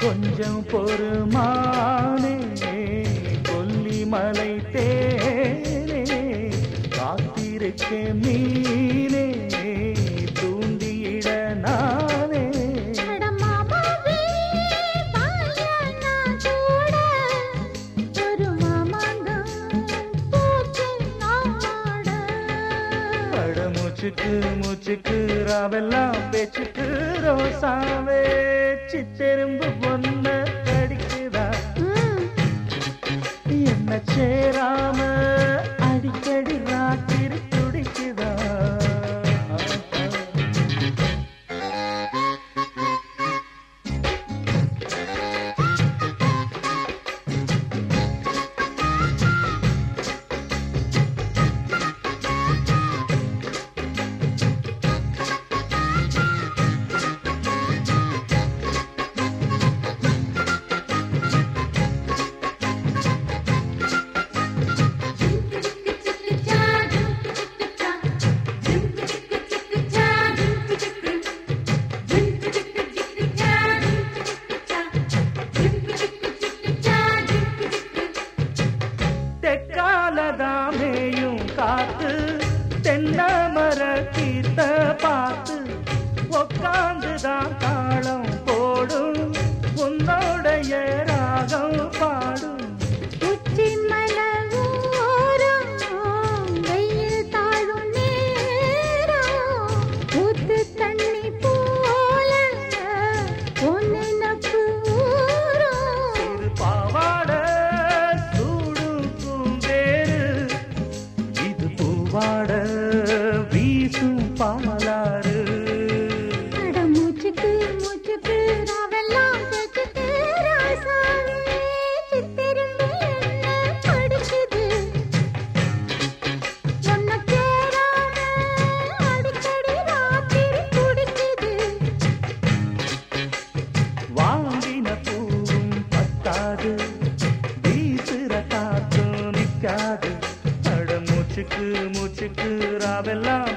கொஞ்சம் பொறுமானே கொல்லிமலை தேனே காத்திருக்க மீனே தூண்டியிட நானே. மூச்சுக்கு மூச்சுக்கு ராவெல்லாம் பேச்சுக்கு ரோசாவே. சித்தெரும்பு பொண்ண கடிக்குதா? என்ன சேராம வாங்கின பூவும் பத்தாது வீசுற காத்தும் நிக்காது அட மூச்சுக்கு மூச்சுக்கு ராவெல்லாம்